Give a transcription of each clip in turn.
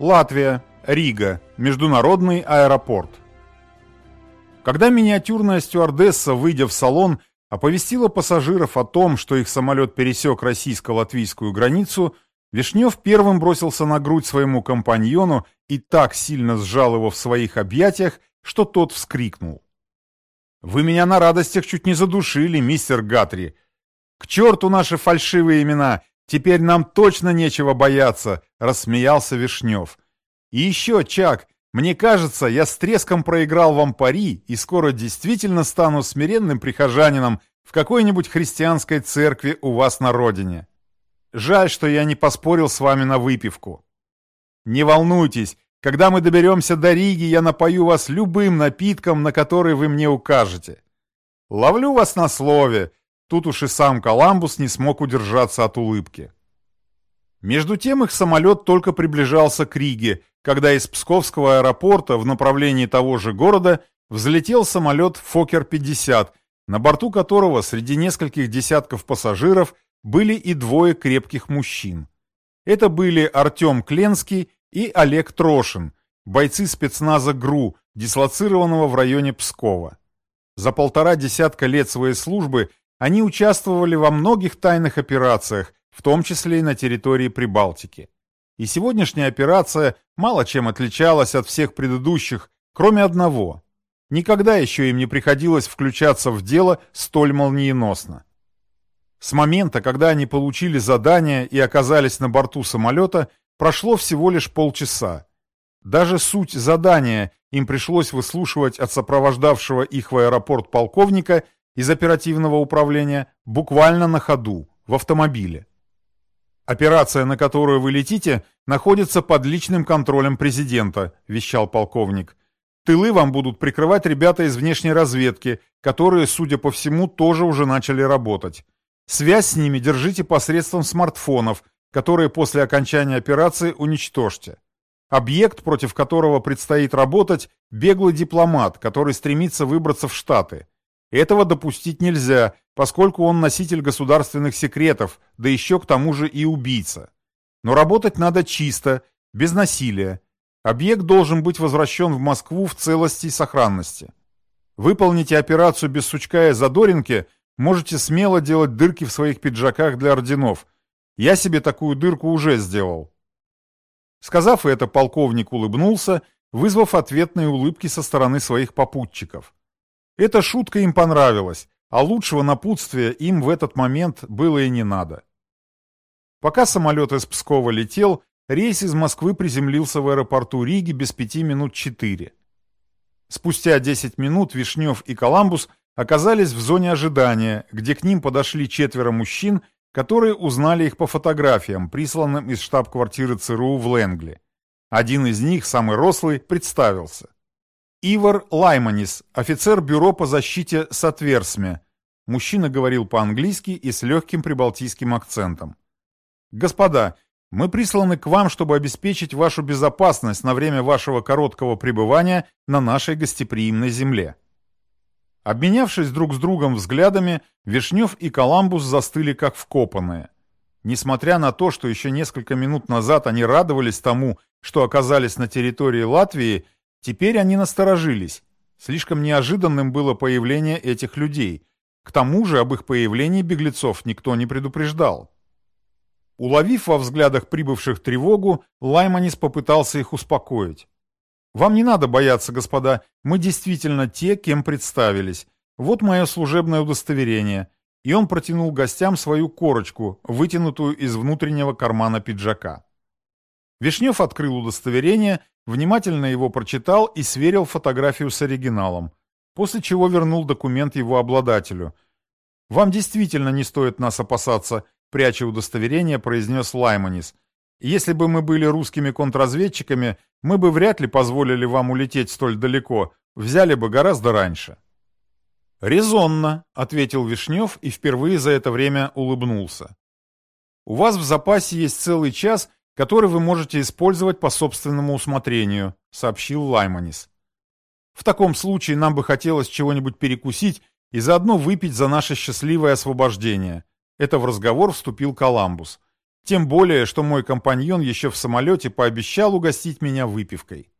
Латвия, Рига, международный аэропорт. Когда миниатюрная стюардесса, выйдя в салон, оповестила пассажиров о том, что их самолет пересек российско-латвийскую границу, Вишнев первым бросился на грудь своему компаньону и так сильно сжал его в своих объятиях, что тот вскрикнул. «Вы меня на радостях чуть не задушили, мистер Гатри. К черту наши фальшивые имена! Теперь нам точно нечего бояться!» — рассмеялся Вишнев. «И еще, Чак, мне кажется, я с треском проиграл вам пари и скоро действительно стану смиренным прихожанином в какой-нибудь христианской церкви у вас на родине. Жаль, что я не поспорил с вами на выпивку. Не волнуйтесь, когда мы доберемся до Риги, я напою вас любым напитком, на который вы мне укажете. Ловлю вас на слове. Тут уж и сам Коламбус не смог удержаться от улыбки. Между тем их самолет только приближался к Риге, когда из Псковского аэропорта в направлении того же города взлетел самолет «Фокер-50», на борту которого среди нескольких десятков пассажиров были и двое крепких мужчин. Это были Артем Кленский и Олег Трошин, бойцы спецназа ГРУ, дислоцированного в районе Пскова. За полтора десятка лет своей службы они участвовали во многих тайных операциях, в том числе и на территории Прибалтики. И сегодняшняя операция мало чем отличалась от всех предыдущих, кроме одного. Никогда еще им не приходилось включаться в дело столь молниеносно. С момента, когда они получили задание и оказались на борту самолета, прошло всего лишь полчаса. Даже суть задания им пришлось выслушивать от сопровождавшего их в аэропорт полковника из оперативного управления буквально на ходу, в автомобиле. «Операция, на которую вы летите, находится под личным контролем президента», – вещал полковник. «Тылы вам будут прикрывать ребята из внешней разведки, которые, судя по всему, тоже уже начали работать. Связь с ними держите посредством смартфонов, которые после окончания операции уничтожьте. Объект, против которого предстоит работать, беглый дипломат, который стремится выбраться в Штаты. Этого допустить нельзя, поскольку он носитель государственных секретов, да еще к тому же и убийца. Но работать надо чисто, без насилия. Объект должен быть возвращен в Москву в целости и сохранности. Выполните операцию без сучка и задоринки, можете смело делать дырки в своих пиджаках для орденов. Я себе такую дырку уже сделал. Сказав это, полковник улыбнулся, вызвав ответные улыбки со стороны своих попутчиков. Эта шутка им понравилась, а лучшего напутствия им в этот момент было и не надо. Пока самолет из Пскова летел, рейс из Москвы приземлился в аэропорту Риги без пяти минут четыре. Спустя 10 минут Вишнев и Коламбус оказались в зоне ожидания, где к ним подошли четверо мужчин, которые узнали их по фотографиям, присланным из штаб-квартиры ЦРУ в Ленгли. Один из них, самый рослый, представился. Ивар Лайманис, офицер бюро по защите Сатверсме. Мужчина говорил по-английски и с легким прибалтийским акцентом. «Господа, мы присланы к вам, чтобы обеспечить вашу безопасность на время вашего короткого пребывания на нашей гостеприимной земле». Обменявшись друг с другом взглядами, Вишнев и Коламбус застыли как вкопанные. Несмотря на то, что еще несколько минут назад они радовались тому, что оказались на территории Латвии, Теперь они насторожились. Слишком неожиданным было появление этих людей. К тому же об их появлении беглецов никто не предупреждал. Уловив во взглядах прибывших тревогу, Лайманис попытался их успокоить. «Вам не надо бояться, господа, мы действительно те, кем представились. Вот мое служебное удостоверение». И он протянул гостям свою корочку, вытянутую из внутреннего кармана пиджака. Вишнев открыл удостоверение, внимательно его прочитал и сверил фотографию с оригиналом, после чего вернул документ его обладателю. «Вам действительно не стоит нас опасаться», — пряча удостоверение, произнес Лайманис. «Если бы мы были русскими контрразведчиками, мы бы вряд ли позволили вам улететь столь далеко, взяли бы гораздо раньше». «Резонно», — ответил Вишнев и впервые за это время улыбнулся. «У вас в запасе есть целый час, который вы можете использовать по собственному усмотрению», — сообщил Лайманис. «В таком случае нам бы хотелось чего-нибудь перекусить и заодно выпить за наше счастливое освобождение». Это в разговор вступил Коламбус. Тем более, что мой компаньон еще в самолете пообещал угостить меня выпивкой.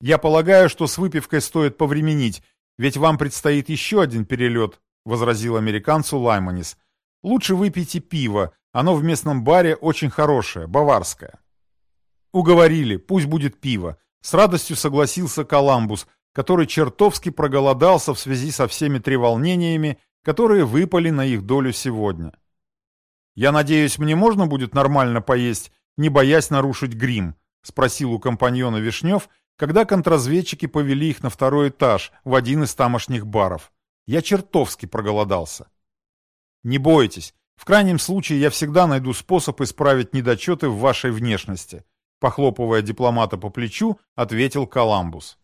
Я полагаю, что с выпивкой стоит повременить, ведь вам предстоит еще один перелет, возразил американцу Лайманис. Лучше выпейте пиво, оно в местном баре очень хорошее, баварское. Уговорили, пусть будет пиво. С радостью согласился Коламбус, который чертовски проголодался в связи со всеми треволнениями, которые выпали на их долю сегодня. «Я надеюсь, мне можно будет нормально поесть, не боясь нарушить грим?» — спросил у компаньона Вишнев, когда контрразведчики повели их на второй этаж в один из тамошних баров. Я чертовски проголодался. «Не бойтесь, в крайнем случае я всегда найду способ исправить недочеты в вашей внешности», похлопывая дипломата по плечу, ответил Коламбус.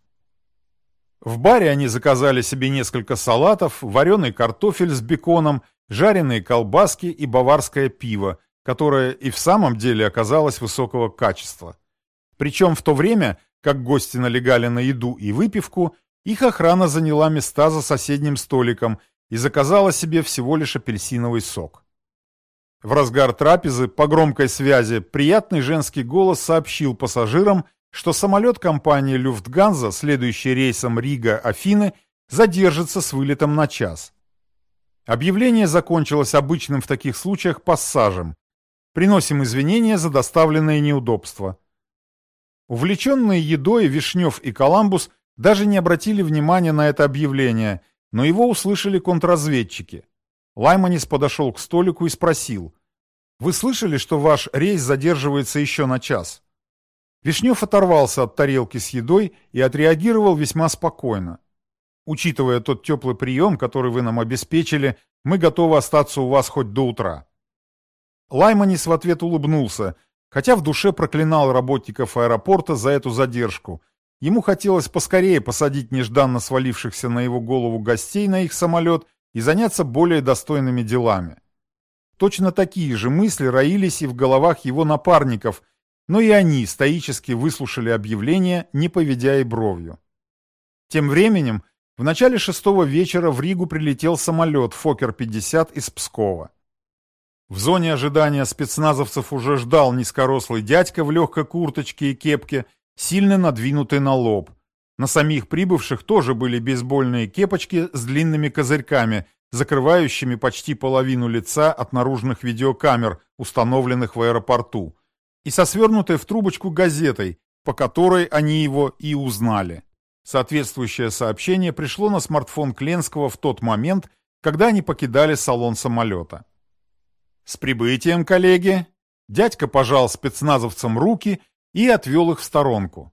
В баре они заказали себе несколько салатов, вареный картофель с беконом, жареные колбаски и баварское пиво, которое и в самом деле оказалось высокого качества. Причем в то время, как гости налегали на еду и выпивку, их охрана заняла места за соседним столиком и заказала себе всего лишь апельсиновый сок. В разгар трапезы по громкой связи приятный женский голос сообщил пассажирам, что самолет компании «Люфтганза», следующий рейсом Рига-Афины, задержится с вылетом на час. Объявление закончилось обычным в таких случаях пассажем. Приносим извинения за доставленные неудобства. Увлеченные едой Вишнев и Коламбус даже не обратили внимания на это объявление, но его услышали контрразведчики. Лайманис подошел к столику и спросил. «Вы слышали, что ваш рейс задерживается еще на час?» Вишнев оторвался от тарелки с едой и отреагировал весьма спокойно. Учитывая тот теплый прием, который вы нам обеспечили, мы готовы остаться у вас хоть до утра. Лайманис в ответ улыбнулся, хотя в душе проклинал работников аэропорта за эту задержку. Ему хотелось поскорее посадить нежданно свалившихся на его голову гостей на их самолет и заняться более достойными делами. Точно такие же мысли роились и в головах его напарников – но и они стоически выслушали объявление, не поведя и бровью. Тем временем, в начале шестого вечера в Ригу прилетел самолет «Фокер-50» из Пскова. В зоне ожидания спецназовцев уже ждал низкорослый дядька в легкой курточке и кепке, сильно надвинутый на лоб. На самих прибывших тоже были бейсбольные кепочки с длинными козырьками, закрывающими почти половину лица от наружных видеокамер, установленных в аэропорту и со свернутой в трубочку газетой, по которой они его и узнали. Соответствующее сообщение пришло на смартфон Кленского в тот момент, когда они покидали салон самолета. «С прибытием, коллеги!» Дядька пожал спецназовцам руки и отвел их в сторонку.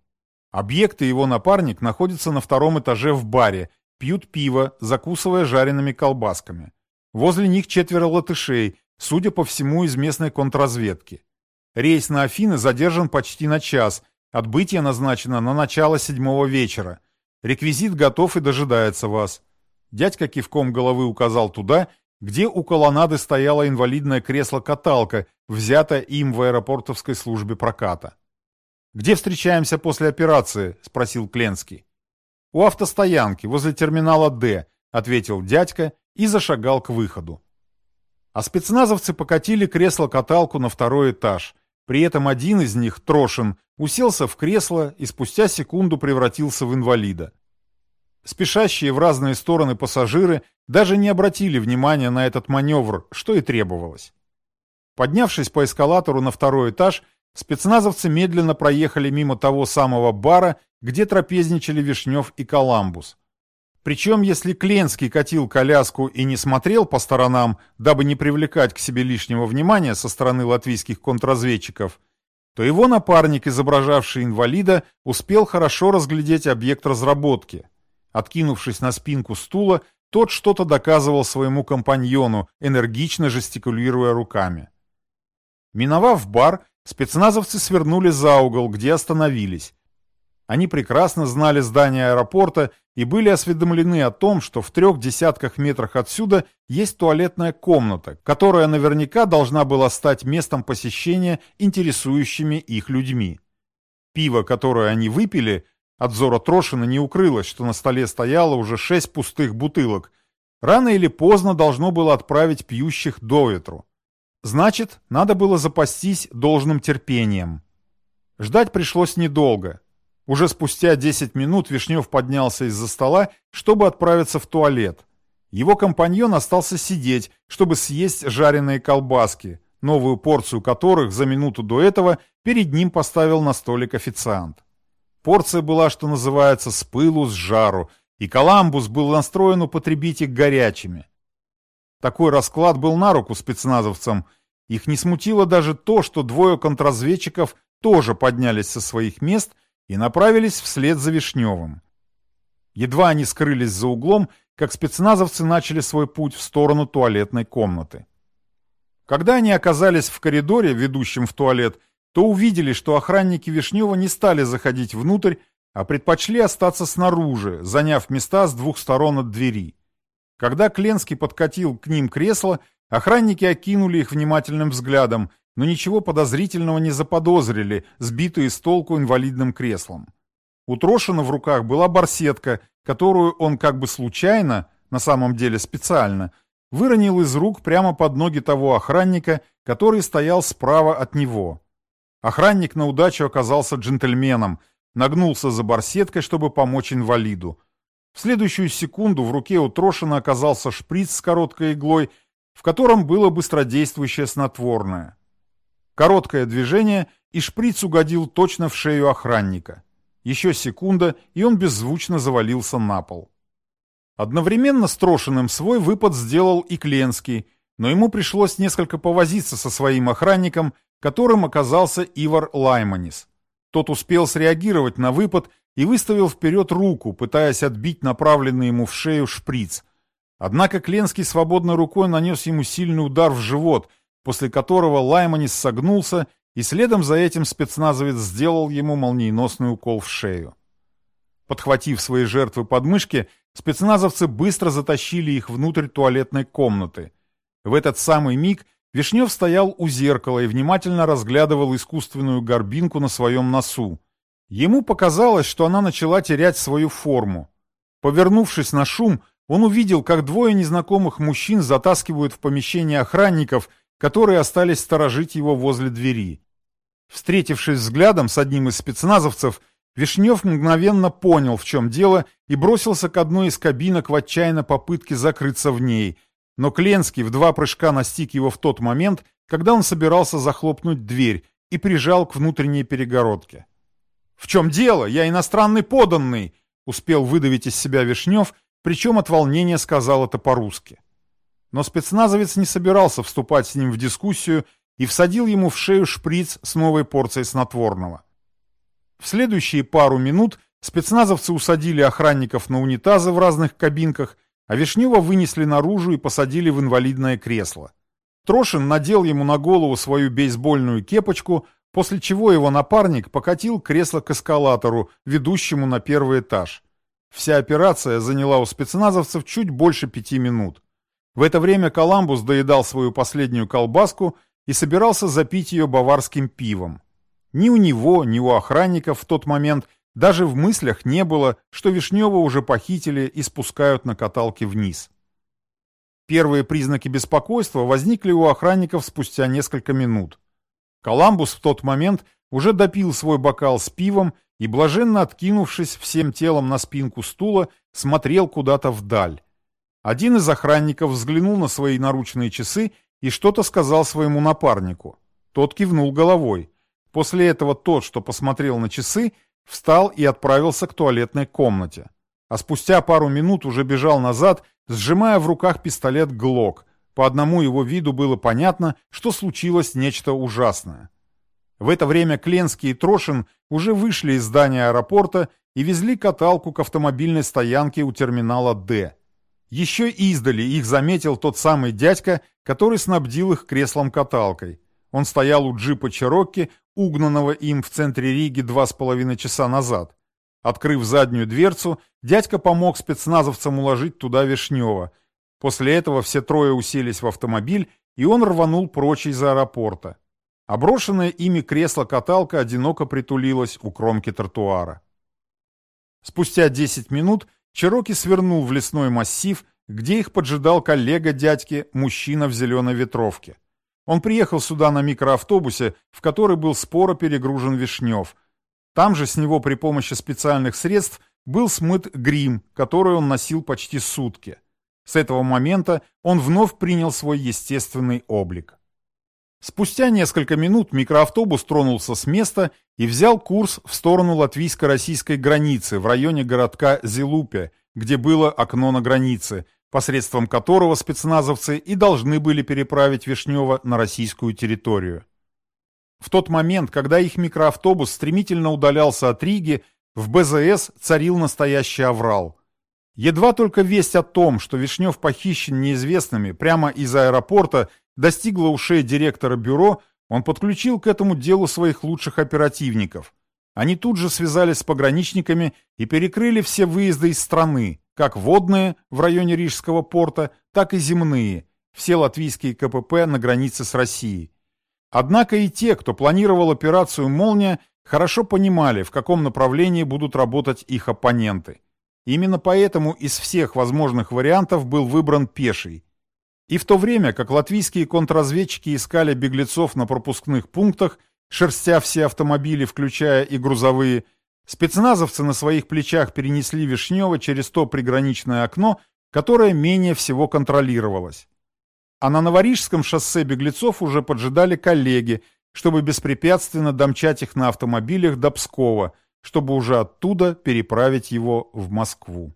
Объект и его напарник находятся на втором этаже в баре, пьют пиво, закусывая жареными колбасками. Возле них четверо латышей, судя по всему, из местной контрразведки. Рейс на Афины задержан почти на час. Отбытие назначено на начало седьмого вечера. Реквизит готов и дожидается вас. Дядька кивком головы указал туда, где у колоннады стояло инвалидное кресло-каталка, взятое им в аэропортовской службе проката. «Где встречаемся после операции?» – спросил Кленский. «У автостоянки, возле терминала «Д», – ответил дядька и зашагал к выходу. А спецназовцы покатили кресло-каталку на второй этаж – при этом один из них, Трошин, уселся в кресло и спустя секунду превратился в инвалида. Спешащие в разные стороны пассажиры даже не обратили внимания на этот маневр, что и требовалось. Поднявшись по эскалатору на второй этаж, спецназовцы медленно проехали мимо того самого бара, где трапезничали Вишнев и Коламбус. Причем, если Кленский катил коляску и не смотрел по сторонам, дабы не привлекать к себе лишнего внимания со стороны латвийских контрразведчиков, то его напарник, изображавший инвалида, успел хорошо разглядеть объект разработки. Откинувшись на спинку стула, тот что-то доказывал своему компаньону, энергично жестикулируя руками. Миновав бар, спецназовцы свернули за угол, где остановились. Они прекрасно знали здание аэропорта и были осведомлены о том, что в трех десятках метрах отсюда есть туалетная комната, которая наверняка должна была стать местом посещения интересующими их людьми. Пиво, которое они выпили, от взора Трошина не укрылось, что на столе стояло уже шесть пустых бутылок. Рано или поздно должно было отправить пьющих до ветру. Значит, надо было запастись должным терпением. Ждать пришлось недолго. Уже спустя 10 минут Вишнев поднялся из-за стола, чтобы отправиться в туалет. Его компаньон остался сидеть, чтобы съесть жареные колбаски, новую порцию которых за минуту до этого перед ним поставил на столик официант. Порция была, что называется, с пылу, с жару, и Коламбус был настроен употребить их горячими. Такой расклад был на руку спецназовцам. Их не смутило даже то, что двое контрразведчиков тоже поднялись со своих мест и направились вслед за Вишневым. Едва они скрылись за углом, как спецназовцы начали свой путь в сторону туалетной комнаты. Когда они оказались в коридоре, ведущем в туалет, то увидели, что охранники Вишнева не стали заходить внутрь, а предпочли остаться снаружи, заняв места с двух сторон от двери. Когда Кленский подкатил к ним кресло, охранники окинули их внимательным взглядом, но ничего подозрительного не заподозрили, сбитые с толку инвалидным креслом. У Трошина в руках была барсетка, которую он как бы случайно, на самом деле специально, выронил из рук прямо под ноги того охранника, который стоял справа от него. Охранник на удачу оказался джентльменом, нагнулся за барсеткой, чтобы помочь инвалиду. В следующую секунду в руке у Трошина оказался шприц с короткой иглой, в котором было быстродействующее снотворное. Короткое движение, и шприц угодил точно в шею охранника. Еще секунда, и он беззвучно завалился на пол. Одновременно с Трошиным свой выпад сделал и Кленский, но ему пришлось несколько повозиться со своим охранником, которым оказался Ивар Лайманис. Тот успел среагировать на выпад и выставил вперед руку, пытаясь отбить направленный ему в шею шприц. Однако Кленский свободной рукой нанес ему сильный удар в живот, после которого Лайманис согнулся и следом за этим спецназовец сделал ему молниеносный укол в шею. Подхватив свои жертвы под мышки, спецназовцы быстро затащили их внутрь туалетной комнаты. В этот самый миг Вишнев стоял у зеркала и внимательно разглядывал искусственную горбинку на своем носу. Ему показалось, что она начала терять свою форму. Повернувшись на шум, он увидел, как двое незнакомых мужчин затаскивают в помещение охранников, которые остались сторожить его возле двери. Встретившись взглядом с одним из спецназовцев, Вишнев мгновенно понял, в чем дело, и бросился к одной из кабинок в отчаянной попытке закрыться в ней. Но Кленский в два прыжка настиг его в тот момент, когда он собирался захлопнуть дверь, и прижал к внутренней перегородке. «В чем дело? Я иностранный поданный!» — успел выдавить из себя Вишнев, причем от волнения сказал это по-русски. Но спецназовец не собирался вступать с ним в дискуссию и всадил ему в шею шприц с новой порцией снотворного. В следующие пару минут спецназовцы усадили охранников на унитазы в разных кабинках, а Вишнева вынесли наружу и посадили в инвалидное кресло. Трошин надел ему на голову свою бейсбольную кепочку, после чего его напарник покатил кресло к эскалатору, ведущему на первый этаж. Вся операция заняла у спецназовцев чуть больше пяти минут. В это время Коламбус доедал свою последнюю колбаску и собирался запить ее баварским пивом. Ни у него, ни у охранников в тот момент даже в мыслях не было, что Вишнева уже похитили и спускают на каталке вниз. Первые признаки беспокойства возникли у охранников спустя несколько минут. Коламбус в тот момент уже допил свой бокал с пивом и, блаженно откинувшись всем телом на спинку стула, смотрел куда-то вдаль. Один из охранников взглянул на свои наручные часы и что-то сказал своему напарнику. Тот кивнул головой. После этого тот, что посмотрел на часы, встал и отправился к туалетной комнате. А спустя пару минут уже бежал назад, сжимая в руках пистолет «Глок». По одному его виду было понятно, что случилось нечто ужасное. В это время Кленский и Трошин уже вышли из здания аэропорта и везли каталку к автомобильной стоянке у терминала «Д». Еще издали их заметил тот самый дядька, который снабдил их креслом-каталкой. Он стоял у джипа Черокки, угнанного им в центре Риги два с половиной часа назад. Открыв заднюю дверцу, дядька помог спецназовцам уложить туда Вишнева. После этого все трое уселись в автомобиль, и он рванул прочь из аэропорта. Оброшенное ими кресло-каталка одиноко притулилось у кромки тротуара. Спустя 10 минут Чероки свернул в лесной массив, где их поджидал коллега дядьки, мужчина в зеленой ветровке. Он приехал сюда на микроавтобусе, в который был споро перегружен Вишнев. Там же с него при помощи специальных средств был смыт грим, который он носил почти сутки. С этого момента он вновь принял свой естественный облик. Спустя несколько минут микроавтобус тронулся с места и взял курс в сторону латвийско-российской границы в районе городка Зилупе, где было окно на границе, посредством которого спецназовцы и должны были переправить Вишнева на российскую территорию. В тот момент, когда их микроавтобус стремительно удалялся от Риги, в БЗС царил настоящий аврал. Едва только весть о том, что Вишнев похищен неизвестными прямо из аэропорта, достигла ушей директора бюро, он подключил к этому делу своих лучших оперативников. Они тут же связались с пограничниками и перекрыли все выезды из страны, как водные в районе Рижского порта, так и земные, все латвийские КПП на границе с Россией. Однако и те, кто планировал операцию «Молния», хорошо понимали, в каком направлении будут работать их оппоненты. Именно поэтому из всех возможных вариантов был выбран пеший. И в то время, как латвийские контрразведчики искали беглецов на пропускных пунктах, шерстя все автомобили, включая и грузовые, спецназовцы на своих плечах перенесли Вишнева через то приграничное окно, которое менее всего контролировалось. А на Новорижском шоссе беглецов уже поджидали коллеги, чтобы беспрепятственно домчать их на автомобилях до Пскова – чтобы уже оттуда переправить его в Москву.